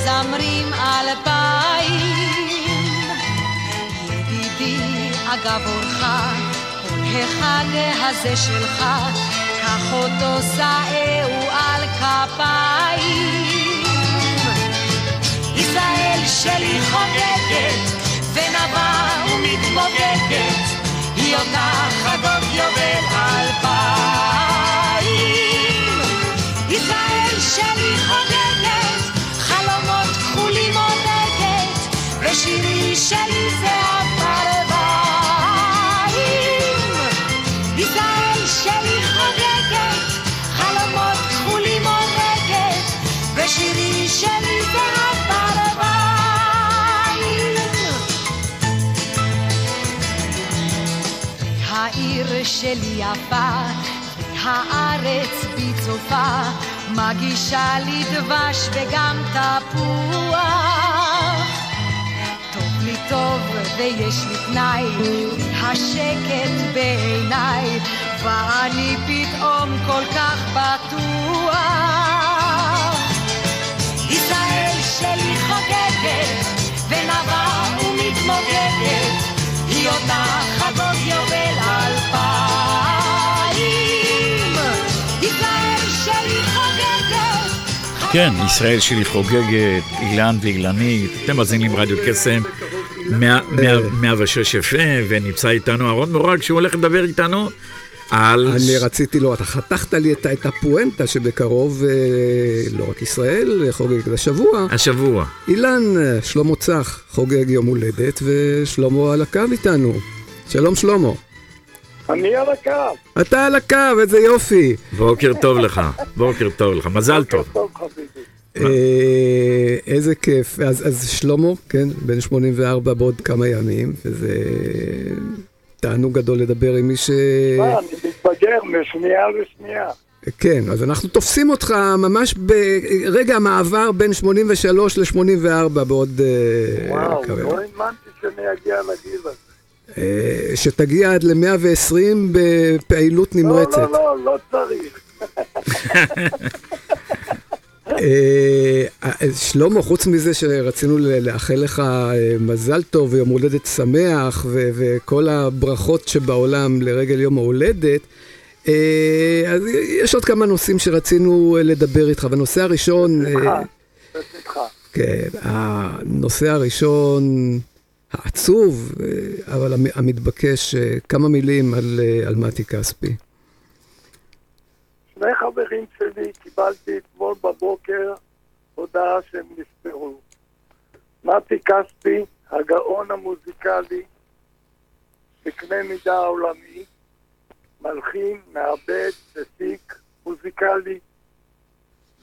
מזמרים אלפיים. ידידי, אגב אורך, כל הזה שלך, קח אותו שאהו על כפיים. ישראל שלי חוגגת, ונבה ומתמוגגת, היא אותה חגות יובל אלפיים. ישראל שלי יפה, הארץ בי צופה, מגישה לי דבש וגם תפוח. טוב לי טוב ויש לי תנאי, השקט בעיניי, ואני פתאום כל כך בטוח. ישראל כן, ישראל שלי חוגגת, אילן ואילנית, אתם מאזינים רדיו קסם 106 FM, ונמצא איתנו אהרון מורג, שהוא הולך לדבר איתנו על... אני רציתי, לא, אתה חתכת לי את, את הפואנטה שבקרוב, אה, לא רק ישראל חוגגת השבוע, השבוע. אילן, אה, שלמה צח חוגג יום הולדת, ושלמה על הקו איתנו. שלום שלמה. אני על הקו. אתה על הקו, איזה יופי. בוקר טוב לך, בוקר טוב לך, מזל טוב. טוב חביבי. אה, איזה כיף. אז, אז שלמה, כן, בן 84 בעוד כמה ימים, וזה תענוג גדול לדבר עם מי ש... מה, אני מתבגר משנייה לשנייה. כן, אז אנחנו תופסים אותך ממש ברגע המעבר בין 83 ל-84 בעוד אה, וואו, לא. האמנתי שאני אגיע לגיל הזה. אה, שתגיע עד ל-120 בפעילות לא, נמרצת. לא, לא, לא צריך. אה, אה, שלמה, חוץ מזה שרצינו לאחל לך מזל טוב ויום הולדת שמח וכל הברכות שבעולם לרגל יום ההולדת, אז יש עוד כמה נושאים שרצינו לדבר איתך. והנושא הראשון, בשמחה, בשמחה. כן, הנושא הראשון העצוב, אה, אבל המ- המתבקש, אה, כמה מילים על, אה, על מתי כספי. שני חברים שלי קיבלתי אתמול בבוקר הודעה שהם נפטרו. מתי כספי, הגאון המוזיקלי, בקנה מידה עולמי, מלחין, מעבד, מפיק, מוזיקלי,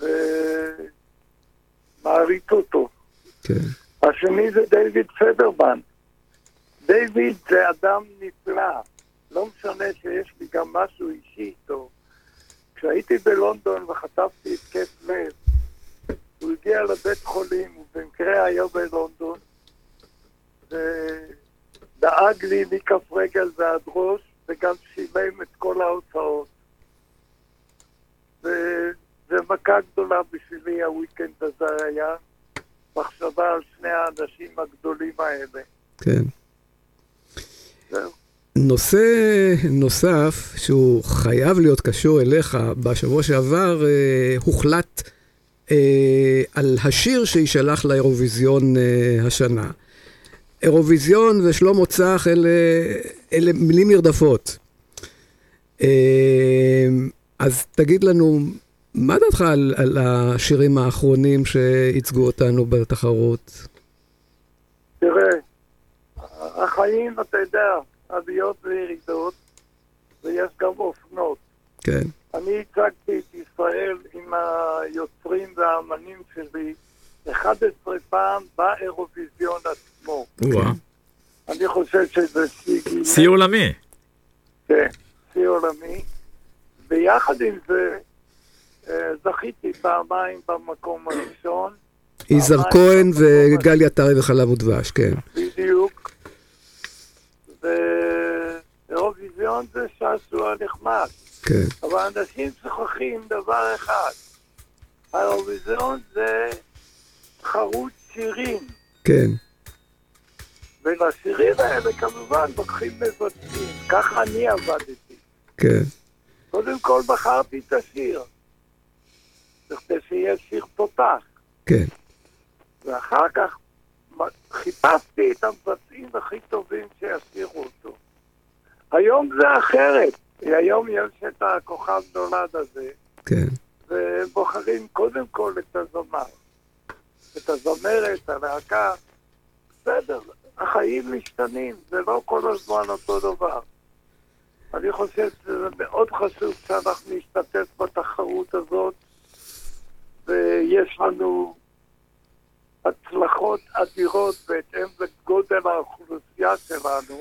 ומעריץ אותו. כן. השני זה דיוויד פדרמן. דיוויד זה אדם נפלא. לא משנה שיש לי גם משהו אישי איתו. כשהייתי בלונדון וחטפתי התקף לב, הוא הגיע לבית חולים, הוא במקרה היה בלונדון, ודאג לי מכף רגל ועד ראש, וגם שילם את כל ההוצאות. וזו מכה גדולה בשבילי, הוויקנד הזה היה. מחשבה על שני האנשים הגדולים האלה. כן. זהו. נושא נוסף שהוא חייב להיות קשור אליך, בשבוע שעבר אה, הוחלט אה, על השיר שיישלח לאירוויזיון אה, השנה. אירוויזיון ושלמה צח אלה, אלה מילים נרדפות. אה, אז תגיד לנו, מה דעתך על, על השירים האחרונים שייצגו אותנו בתחרות? תראה, החיים, אתה יודע, עליות וירידות, ויש גם אופנות. כן, אני הצגתי את ישראל עם היוצרים והאמנים שלי 11 פעם באירוויזיון עצמו. וואה, אני חושב שזה שיא. שיא עולמי. כן, שיא עולמי. ויחד עם זה, זכיתי פעמיים במקום הראשון. יזהר כהן במקום וגלי עטרי וחלב ודבש, כן. בדיוק. ואירוויזיון זה שעשוע נחמד, כן, אבל אנשים שוכחים דבר אחד. האירוויזיון זה תחרות שירים. כן, ולשירים האלה כמובן לוקחים מבצעים. ככה אני עבדתי. כן, קודם כל בחרתי את השיר. בכדי שיהיה שיר תותח. כן. ואחר כך חיפשתי את המבצעים הכי טובים שישירו אותו. היום זה אחרת. היום יש את הכוכב נולד הזה, כן, ובוחרים קודם כל את הזמר. את הזמרת, הלהקה. בסדר, החיים משתנים, זה לא כל הזמן אותו דבר. אני חושב שזה מאוד חשוב שאנחנו נשתתף בתחרות הזאת, ויש לנו הצלחות אדירות בהתאם לגודל האוכלוסייה שלנו,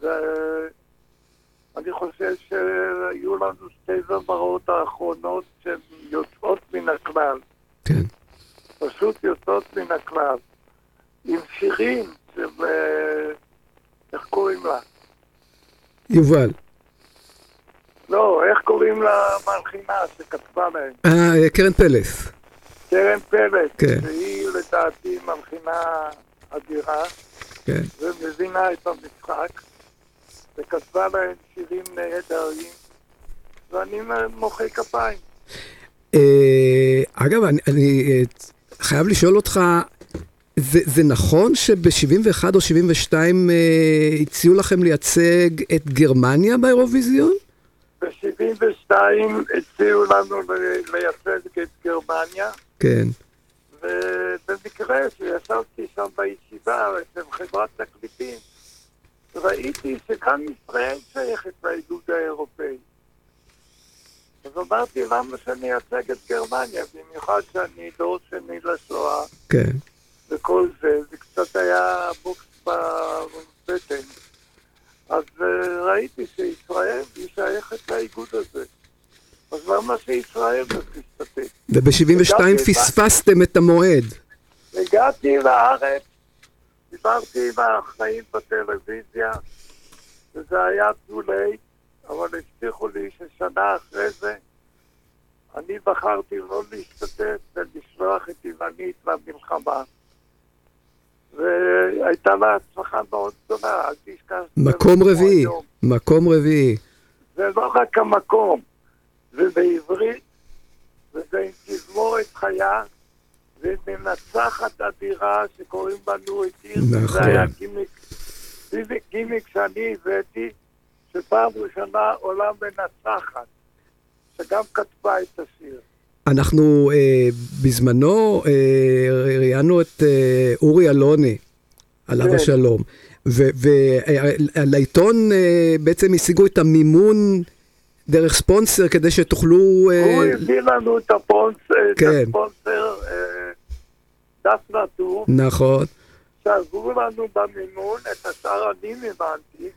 ואני חושב שהיו לנו שתי זמרות האחרונות שהן יוצאות מן הכלל. כן. פשוט יוצאות מן הכלל, עם שירים של... אה, איך קוראים לה? יובל. לא, איך קוראים למלחינה שכתבה להם? אה, קרן פלס. קרן פלט, כן. שהיא לדעתי מלחינה אדירה, כן. ומבינה את המשחק, וכתבה להם שירים נהדרים, ואני מוחא כפיים. אה, אגב, אני, אני אה, חייב לשאול אותך, זה, זה נכון שב-71 או 72 אה, הציעו לכם לייצג את גרמניה באירוויזיון? ב-72 הציעו לנו לייצג את גרמניה, כן, ובמקרה שישבתי שם בישיבה אצל חברת תקליטים, ראיתי שגם ישראל שייכת לאיגוד האירופאי. אז אמרתי, למה שאני אייצג את גרמניה? במיוחד שאני דור שני לשואה כן. וכל זה, זה קצת היה בוקס בבטן. אז אה, ראיתי שישראל היא שייכת לאיגוד הזה. אז למה שישראל לא תשתתף? וב-72 הגעתי- פספסתם את המועד. הגעתי לארץ, דיברתי עם האחראים בטלוויזיה, וזה היה too late, אבל הבטיחו לי ששנה אחרי זה אני בחרתי לא להשתתף ולשלוח את אילנית למלחמה. והייתה לה הצלחה מאוד גדולה, אל תשכח. מקום רביעי. מקום רביעי. זה לא רק המקום, זה בעברית, וזה עם תזמורת חיה, ומנצחת אדירה שקוראים לה נורית הירש. נכון. זה היה גימיק, זה גימיק שאני הבאתי, שפעם ראשונה עולה מנצחת, שגם כתבה את השיר. אנחנו אה, בזמנו אה, ראיינו את אה, אורי אלוני, עליו כן. השלום, ולעיתון אה, בעצם השיגו את המימון דרך ספונסר כדי שתוכלו... אה, הוא הביא לנו את הפונסר, את כן. הספונסר, אה, דפנה טור, נכון, שעזרו לנו במימון, את השאר אני מימנתי,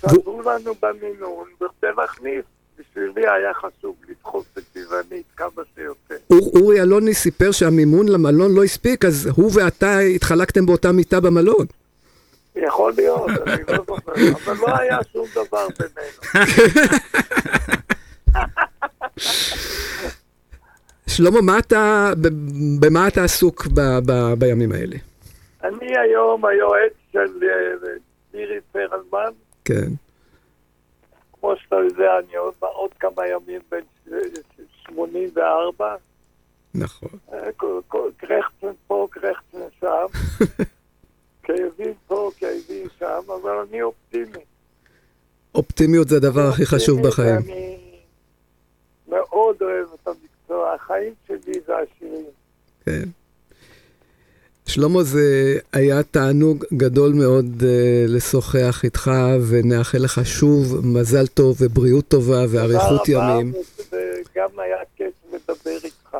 שעזרו לנו במימון בכדי להכניס. בשבילי היה חשוב לדחוף את אילנית כמה שיותר. אור, אורי אלוני סיפר שהמימון למלון לא הספיק, אז הוא ואתה התחלקתם באותה מיטה במלון. יכול להיות, אני לא זוכר, אבל לא היה שום דבר בינינו. שלמה, מה אתה, במה אתה עסוק ב, ב, בימים האלה? אני היום היועץ של אה, מירי פרלמן, כן, כמו שאתה יודע, אני עוד, עוד כמה ימים בן ש- 84, נכון. אה, קרחצן פה, קרחצן שם, כאבים פה, כאבים שם, אבל אני אופטימי. אופטימיות זה הדבר הכי חשוב בחיים. ואני מאוד אוהב את המקצוע, החיים שלי זה השירים. כן. שלמה, זה היה תענוג גדול מאוד uh, לשוחח איתך, ונאחל לך שוב מזל טוב ובריאות טובה ואריכות תודה רבה, ימים. וגם היה כיף לדבר איתך.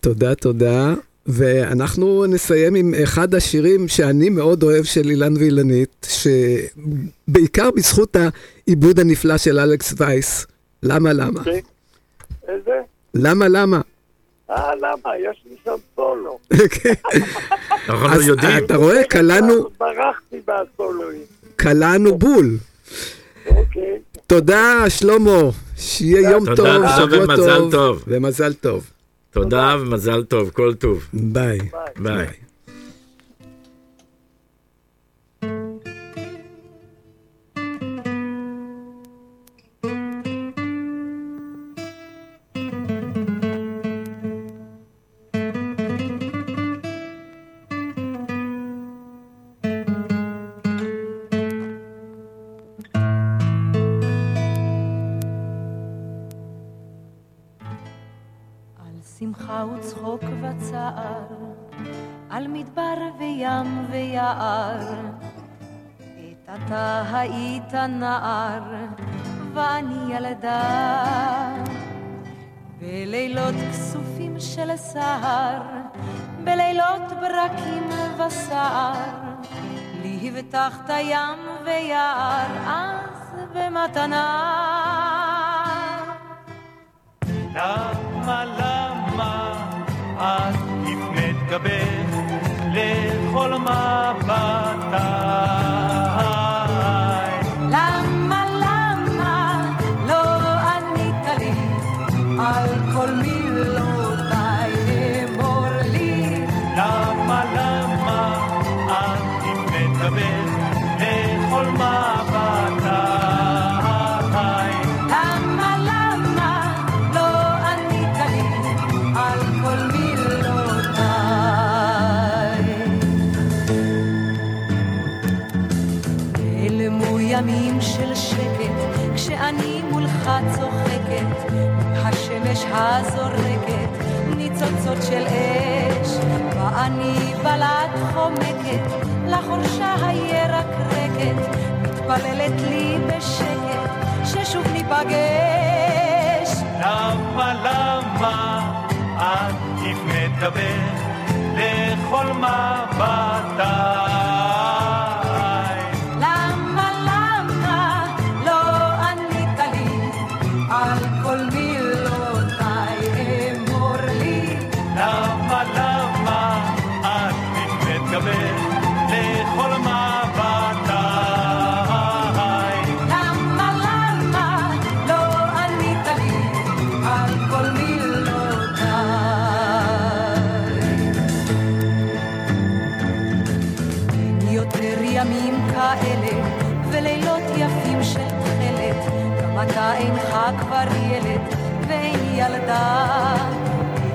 תודה, תודה. ואנחנו נסיים עם אחד השירים שאני מאוד אוהב של אילן ואילנית, שבעיקר בזכות העיבוד הנפלא של אלכס וייס. למה, למה? כן? איזה? למה, למה? אה, למה? יש לי שם סולו. אנחנו אז יודעים. אתה רואה, קלענו, ברחתי מהסולואים. קלענו בול. אוקיי. תודה, שלמה. שיהיה יום טוב, תודה שבוע. טוב. ומזל טוב. תודה ומזל טוב, כל טוב. ביי. ביי. היית נער, ואני ילדה. בלילות כסופים של סהר, בלילות ברקים וסער, לי הבטחת ים ויער, אז במתנה. למה, למה את הפנית גבך לכל מבטיי? ימים של שקט, כשאני מולך צוחקת, השמש הזורקת, ניצוצות של אש, ואני בלט חומקת, לחורשה הירקרקת, מתפללת לי בשקט, ששוב ניפגש. למה, למה את הפנית גבך לכל כבר ילד ואין ילדה.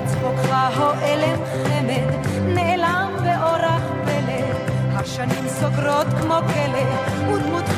לצחוקך הועלם חמד, נעלם באורח פלא, השנים סוגרות כמו כלא, ודמותך